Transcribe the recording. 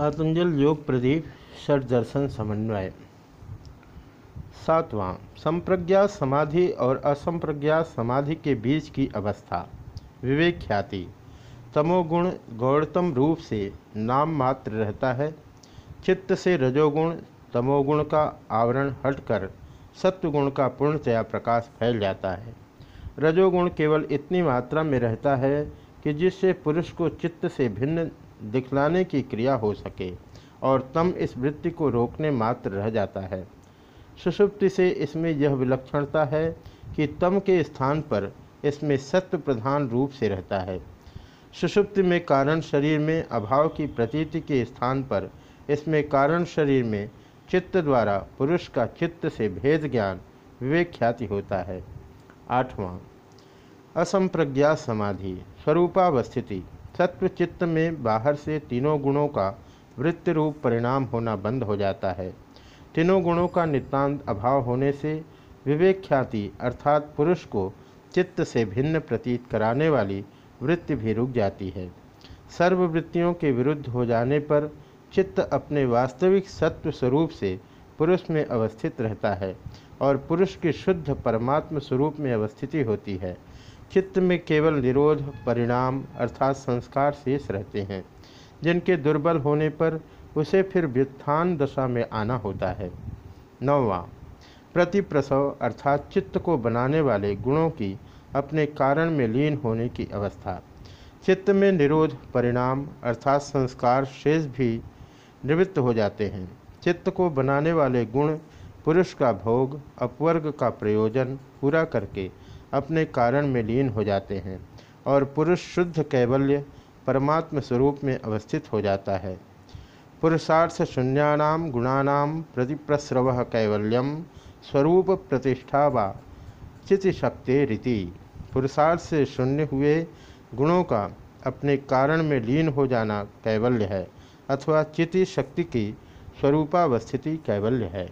आतंजल योग प्रदीप षट दर्शन समन्वय। सातवां, संप्रज्ञा समाधि और असंप्रज्ञा समाधि के बीच की अवस्था। विवेक ख्याति। तमोगुण गौरतम रूप से नाम मात्र रहता है। चित्त से रजोगुण, तमोगुण का आवरण हटकर सत्वगुण का पूर्णतया प्रकाश फैल जाता है। रजोगुण केवल इतनी मात्रा में रहता है कि जिससे पुरुष को चित्त से भिन्न दिखलाने की क्रिया हो सके और तम इस वृत्ति को रोकने मात्र रह जाता है। सुषुप्ति से इसमें यह विलक्षणता है कि तम के स्थान पर इसमें सत्व प्रधान रूप से रहता है। सुषुप्ति में कारण शरीर में अभाव की प्रतीति के स्थान पर इसमें कारण शरीर में चित्त द्वारा पुरुष का चित्त से भेद ज्ञान विवेक ख्याति होता है। आठवां, असंप्रज्ञा समाधि, स्वरूपावस्थिति। सत्व चित्त में बाहर से तीनों गुणों का वृत्ति रूप परिणाम होना बंद हो जाता है। तीनों गुणों का नितांत अभाव होने से विवेक ख्याति अर्थात पुरुष को चित्त से भिन्न प्रतीत कराने वाली वृत्ति भी रुक जाती है। सर्ववृत्तियों के विरुद्ध हो जाने पर चित्त अपने वास्तविक सत्व स्वरूप से पुरुष में अवस्थित रहता है और पुरुष की शुद्ध परमात्म स्वरूप में अवस्थिति होती है। चित्त में केवल निरोध, परिणाम अर्थात संस्कार शेष रहते हैं। जिनके दुर्बल होने पर उसे फिर व्युत्थान दशा में आना होता है। नौवा, प्रतिप्रसव अर्थात चित्त को बनाने वाले गुणों की अपने कारण में लीन होने की अवस्था। चित्त में निरोध, परिणाम अर्थात संस्कार शेष भी निवृत्त हो जाते हैं। चित्त को बनाने वाले गुण पुरुष का भोग, अपवर्ग का प्रयोजन पूरा करके अपने कारण में लीन हो जाते हैं और पुरुष शुद्ध कैवल्य परमात्म स्वरूप में अवस्थित हो जाता है। पुरुषार्थ शून्यानाम गुणानाम प्रतिप्रस्रव कैवल्यम स्वरूप प्रतिष्ठा व चितिशक्ति रीति। पुरुषार्थ से शून्य हुए गुणों का अपने कारण में लीन हो जाना कैवल्य है अथवा चिति शक्ति की स्वरूपावस्थिति कैवल्य है।